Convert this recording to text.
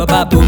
ba ba boo.